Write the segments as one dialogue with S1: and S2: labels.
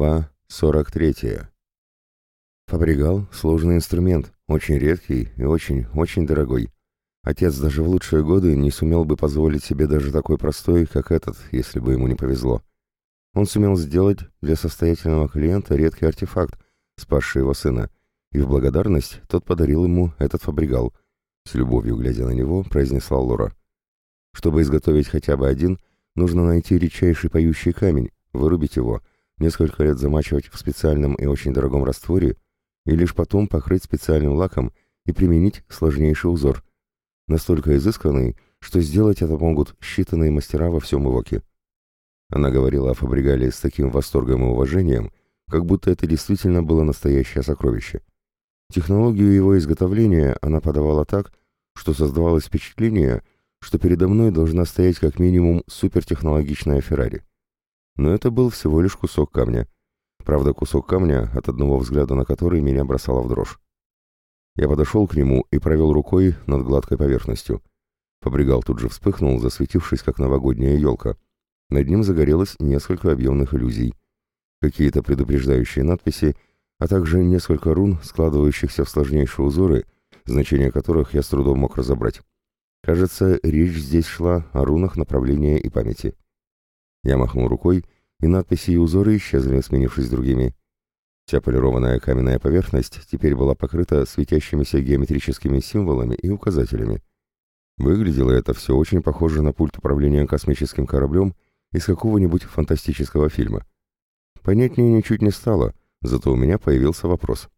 S1: Глава 43. Фабригал — сложный инструмент, очень редкий и очень-очень дорогой. Отец даже в лучшие годы не сумел бы позволить себе даже такой простой, как этот, если бы ему не повезло. Он сумел сделать для состоятельного клиента редкий артефакт, спасший его сына, и в благодарность тот подарил ему этот фабригал. С любовью глядя на него, произнесла Лора. Чтобы изготовить хотя бы один, нужно найти редчайший поющий камень, вырубить его — несколько лет замачивать в специальном и очень дорогом растворе и лишь потом покрыть специальным лаком и применить сложнейший узор, настолько изысканный, что сделать это могут считанные мастера во всем Ивоке. Она говорила о Фабригале с таким восторгом и уважением, как будто это действительно было настоящее сокровище. Технологию его изготовления она подавала так, что создавалось впечатление, что передо мной должна стоять как минимум супертехнологичная Феррари. Но это был всего лишь кусок камня. Правда, кусок камня, от одного взгляда на который меня бросало в дрожь. Я подошел к нему и провел рукой над гладкой поверхностью. Фабригал тут же вспыхнул, засветившись, как новогодняя елка. Над ним загорелось несколько объемных иллюзий. Какие-то предупреждающие надписи, а также несколько рун, складывающихся в сложнейшие узоры, значение которых я с трудом мог разобрать. Кажется, речь здесь шла о рунах направления и памяти. Я махнул рукой, и надписи и узоры исчезли, сменившись другими. Вся полированная каменная поверхность теперь была покрыта светящимися геометрическими символами и указателями. Выглядело это все очень похоже на пульт управления космическим кораблем из какого-нибудь фантастического фильма. Понятнее ничуть не стало, зато у меня появился вопрос.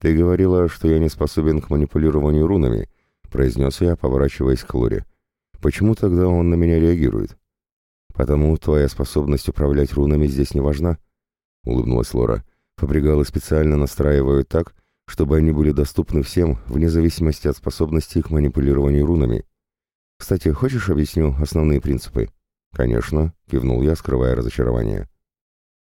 S1: «Ты говорила, что я не способен к манипулированию рунами», — произнес я, поворачиваясь к Лоре. «Почему тогда он на меня реагирует?» «Потому твоя способность управлять рунами здесь не важна», — улыбнулась Лора. «Фабригалы специально настраивают так, чтобы они были доступны всем, вне зависимости от способности к манипулированию рунами. Кстати, хочешь объясню основные принципы?» «Конечно», — кивнул я, скрывая разочарование.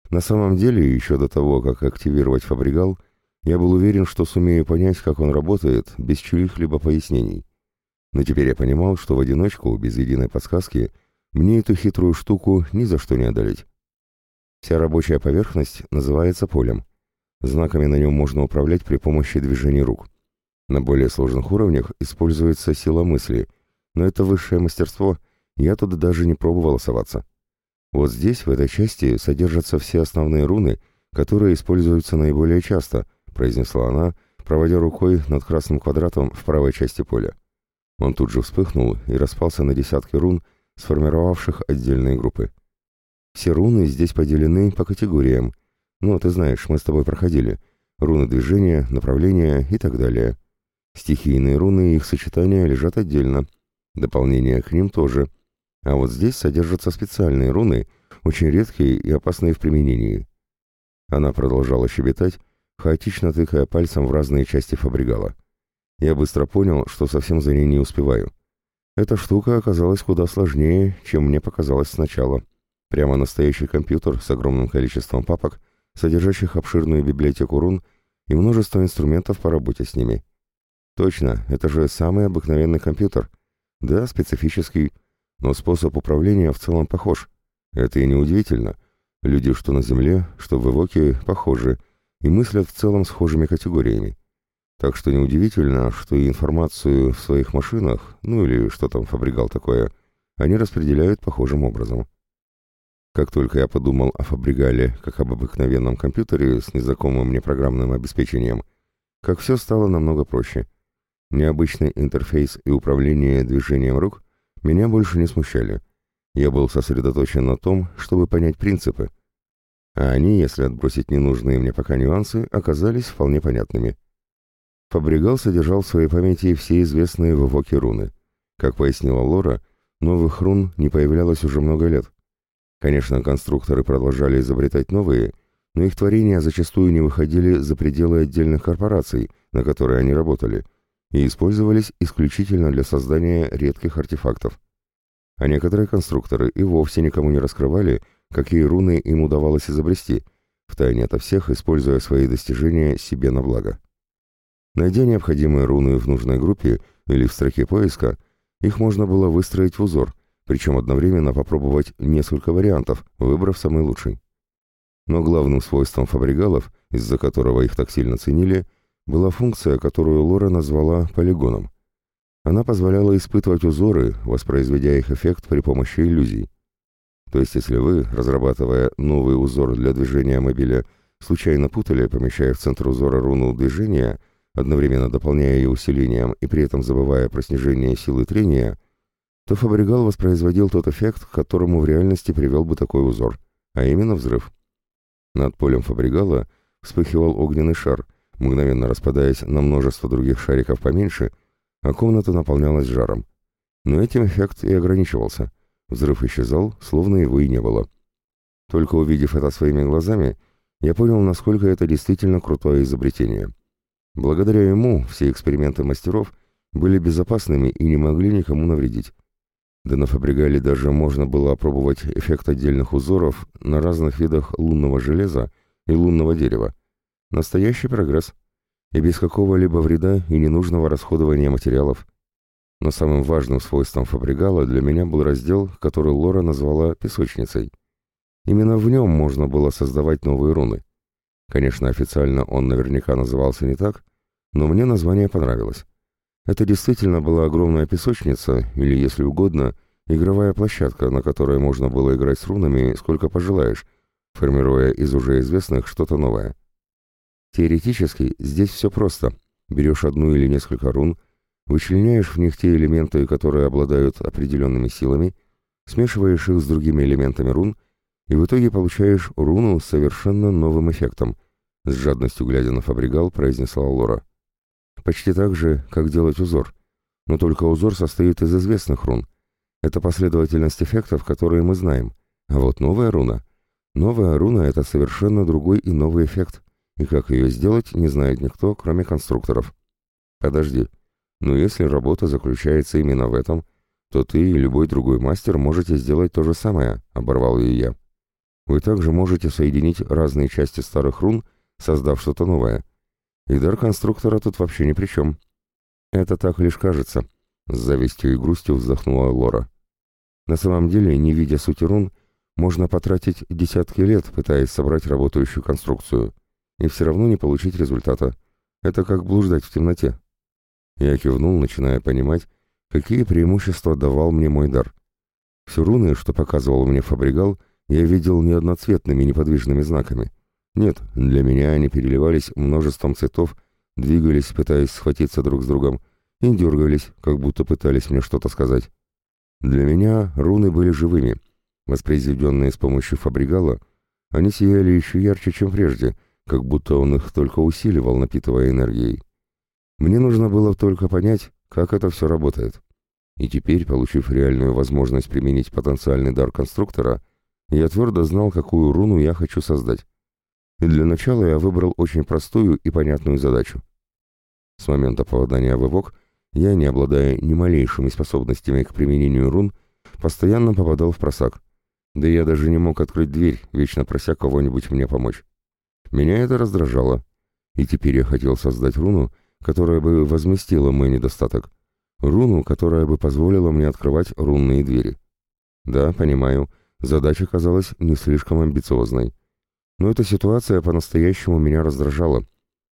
S1: На самом деле, еще до того, как активировать фабригал, я был уверен, что сумею понять, как он работает, без чьих-либо пояснений. Но теперь я понимал, что в одиночку, без единой подсказки — мне эту хитрую штуку ни за что не одолеть. Вся рабочая поверхность называется полем. Знаками на нем можно управлять при помощи движений рук. На более сложных уровнях используется сила мысли, но это высшее мастерство, я туда даже не пробовал соваться. Вот здесь, в этой части, содержатся все основные руны, которые используются наиболее часто, произнесла она, проводя рукой над красным квадратом в правой части поля. Он тут же вспыхнул и распался на десятки рун, сформировавших отдельные группы. Все руны здесь поделены по категориям. Ну, ты знаешь, мы с тобой проходили. Руны движения, направления и так далее. Стихийные руны и их сочетания лежат отдельно. Дополнение к ним тоже. А вот здесь содержатся специальные руны, очень редкие и опасные в применении. Она продолжала щебетать, хаотично тыкая пальцем в разные части фабригала. Я быстро понял, что совсем за ней не успеваю. Эта штука оказалась куда сложнее, чем мне показалось сначала. Прямо настоящий компьютер с огромным количеством папок, содержащих обширную библиотеку рун и множество инструментов по работе с ними. Точно, это же самый обыкновенный компьютер. Да, специфический, но способ управления в целом похож. Это и не удивительно. Люди, что на Земле, что в Эвоке, похожи и мыслят в целом схожими категориями. Так что неудивительно, что информацию в своих машинах, ну или что там фабригал такое, они распределяют похожим образом. Как только я подумал о фабригале как об обыкновенном компьютере с незнакомым мне программным обеспечением, как все стало намного проще. Необычный интерфейс и управление движением рук меня больше не смущали. Я был сосредоточен на том, чтобы понять принципы. А они, если отбросить ненужные мне пока нюансы, оказались вполне понятными. Фабригал содержал в своей памяти все известные в Эвоке руны. Как пояснила Лора, новых рун не появлялось уже много лет. Конечно, конструкторы продолжали изобретать новые, но их творения зачастую не выходили за пределы отдельных корпораций, на которые они работали, и использовались исключительно для создания редких артефактов. А некоторые конструкторы и вовсе никому не раскрывали, какие руны им удавалось изобрести, втайне ото всех используя свои достижения себе на благо. Найдя необходимые руны в нужной группе или в строке поиска, их можно было выстроить в узор, причем одновременно попробовать несколько вариантов, выбрав самый лучший. Но главным свойством фабригалов, из-за которого их так сильно ценили, была функция, которую Лора назвала полигоном. Она позволяла испытывать узоры, воспроизведя их эффект при помощи иллюзий. То есть, если вы, разрабатывая новый узор для движения мобиля, случайно путали, помещая в центр узора руну движения, одновременно дополняя ее усилением и при этом забывая про снижение силы трения, то Фабригал воспроизводил тот эффект, к которому в реальности привел бы такой узор, а именно взрыв. Над полем Фабригала вспыхивал огненный шар, мгновенно распадаясь на множество других шариков поменьше, а комната наполнялась жаром. Но этим эффект и ограничивался. Взрыв исчезал, словно его и не было. Только увидев это своими глазами, я понял, насколько это действительно крутое изобретение. Благодаря ему все эксперименты мастеров были безопасными и не могли никому навредить. Да на Фабригале даже можно было опробовать эффект отдельных узоров на разных видах лунного железа и лунного дерева. Настоящий прогресс. И без какого-либо вреда и ненужного расходования материалов. Но самым важным свойством Фабригала для меня был раздел, который Лора назвала «песочницей». Именно в нем можно было создавать новые руны. Конечно, официально он наверняка назывался не так, но мне название понравилось. Это действительно была огромная песочница, или, если угодно, игровая площадка, на которой можно было играть с рунами сколько пожелаешь, формируя из уже известных что-то новое. Теоретически здесь все просто. Берешь одну или несколько рун, вычленяешь в них те элементы, которые обладают определенными силами, смешиваешь их с другими элементами рун и в итоге получаешь руну с совершенно новым эффектом, с жадностью глядя на фабригал, произнесла Лора. Почти так же, как делать узор. Но только узор состоит из известных рун. Это последовательность эффектов, которые мы знаем. А вот новая руна. Новая руна — это совершенно другой и новый эффект. И как ее сделать, не знает никто, кроме конструкторов. Подожди. Но если работа заключается именно в этом, то ты и любой другой мастер можете сделать то же самое, оборвал ее я. Вы также можете соединить разные части старых рун, создав что-то новое. И дар конструктора тут вообще ни при чем. Это так лишь кажется, с завистью и грустью вздохнула Лора. На самом деле, не видя сути рун, можно потратить десятки лет, пытаясь собрать работающую конструкцию, и все равно не получить результата. Это как блуждать в темноте. Я кивнул, начиная понимать, какие преимущества давал мне мой дар. Все руны, что показывал мне Фабригал, я видел не одноцветными неподвижными знаками. Нет, для меня они переливались множеством цветов, двигались, пытаясь схватиться друг с другом, и дергались, как будто пытались мне что-то сказать. Для меня руны были живыми. Воспроизведенные с помощью фабригала, они сияли еще ярче, чем прежде, как будто он их только усиливал, напитывая энергией. Мне нужно было только понять, как это все работает. И теперь, получив реальную возможность применить потенциальный дар конструктора, я твердо знал, какую руну я хочу создать. И для начала я выбрал очень простую и понятную задачу. С момента попадания в эвок я, не обладая ни малейшими способностями к применению рун, постоянно попадал в просак. Да я даже не мог открыть дверь, вечно прося кого-нибудь мне помочь. Меня это раздражало, и теперь я хотел создать руну, которая бы возместила мой недостаток. Руну, которая бы позволила мне открывать рунные двери. Да, понимаю, Задача казалась не слишком амбициозной. Но эта ситуация по-настоящему меня раздражала.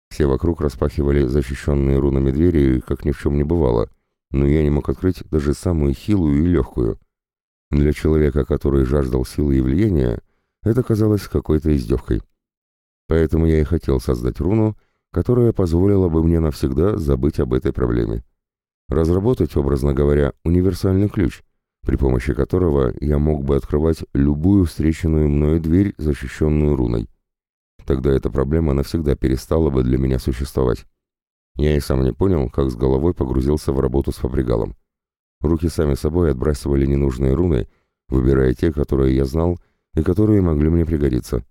S1: Все вокруг распахивали защищенные рунами двери, как ни в чем не бывало, но я не мог открыть даже самую хилую и легкую. Для человека, который жаждал силы и влияния, это казалось какой-то издевкой. Поэтому я и хотел создать руну, которая позволила бы мне навсегда забыть об этой проблеме. Разработать, образно говоря, универсальный ключ — при помощи которого я мог бы открывать любую встреченную мною дверь, защищенную руной. Тогда эта проблема навсегда перестала бы для меня существовать. Я и сам не понял, как с головой погрузился в работу с фабригалом. Руки сами собой отбрасывали ненужные руны, выбирая те, которые я знал и которые могли мне пригодиться.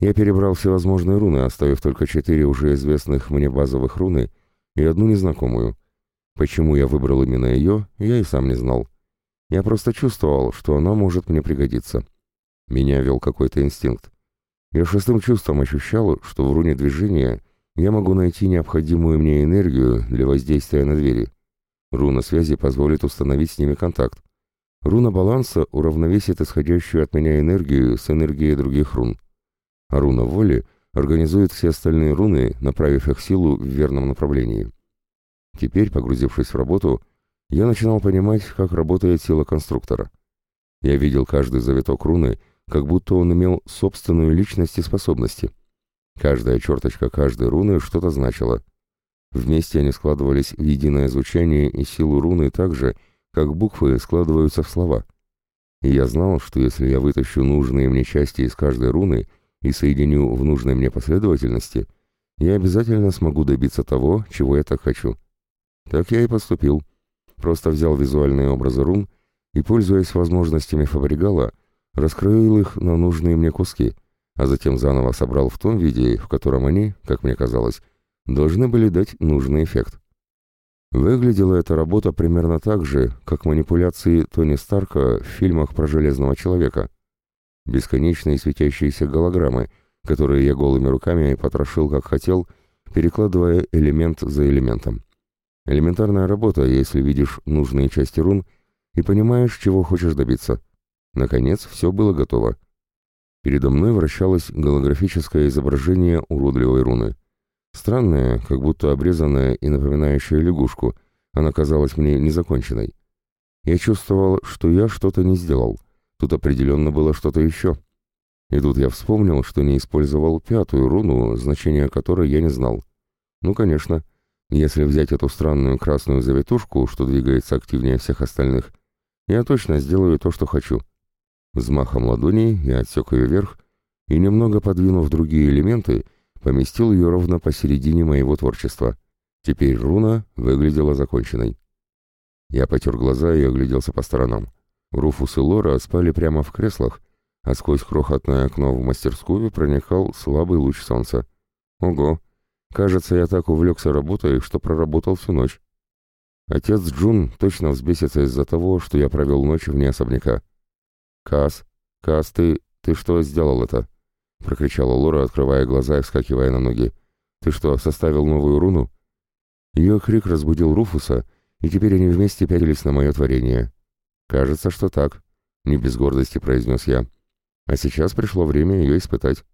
S1: Я перебрал всевозможные руны, оставив только четыре уже известных мне базовых руны и одну незнакомую. Почему я выбрал именно ее, я и сам не знал. Я просто чувствовал, что она может мне пригодиться. Меня вел какой-то инстинкт. Я шестым чувством ощущал, что в руне движения я могу найти необходимую мне энергию для воздействия на двери. Руна связи позволит установить с ними контакт. Руна баланса уравновесит исходящую от меня энергию с энергией других рун. а руна воли организует все остальные руны, направив их силу в верном направлении. Теперь, погрузившись в работу, я начинал понимать, как работает сила конструктора. Я видел каждый завиток руны, как будто он имел собственную личность и способности. Каждая черточка каждой руны что-то значила. Вместе они складывались в единое звучание и силу руны так же, как буквы складываются в слова. И я знал, что если я вытащу нужные мне части из каждой руны и соединю в нужной мне последовательности, я обязательно смогу добиться того, чего я так хочу. Так я и поступил. Просто взял визуальные образы рун и, пользуясь возможностями фабригала, раскроил их на нужные мне куски, а затем заново собрал в том виде, в котором они, как мне казалось, должны были дать нужный эффект. Выглядела эта работа примерно так же, как манипуляции Тони Старка в фильмах про Железного Человека. Бесконечные светящиеся голограммы, которые я голыми руками потрошил как хотел, перекладывая элемент за элементом. Элементарная работа, если видишь нужные части рун и понимаешь, чего хочешь добиться. Наконец, все было готово. Передо мной вращалось голографическое изображение уродливой руны. Странная, как будто обрезанная и напоминающая лягушку, она казалась мне незаконченной. Я чувствовал, что я что-то не сделал. Тут определенно было что-то еще. И тут я вспомнил, что не использовал пятую руну, значение которой я не знал. Ну, конечно, если взять эту странную красную завитушку, что двигается активнее всех остальных, я точно сделаю то, что хочу. Взмахом ладони я отсек ее вверх и, немного подвинув другие элементы, поместил ее ровно посередине моего творчества. Теперь руна выглядела законченной. Я потер глаза и огляделся по сторонам. Руфус и Лора спали прямо в креслах, а сквозь крохотное окно в мастерскую проникал слабый луч солнца. Ого! Кажется, я так увлекся работой, что проработал всю ночь. Отец Джун точно взбесится из-за того, что я провел ночь вне особняка. «Кас, Кас, ты... ты что сделал это?» — прокричала Лора, открывая глаза и вскакивая на ноги. «Ты что, составил новую руну?» Ее крик разбудил Руфуса, и теперь они вместе пялились на мое творение. «Кажется, что так», — не без гордости произнес я. «А сейчас пришло время ее испытать».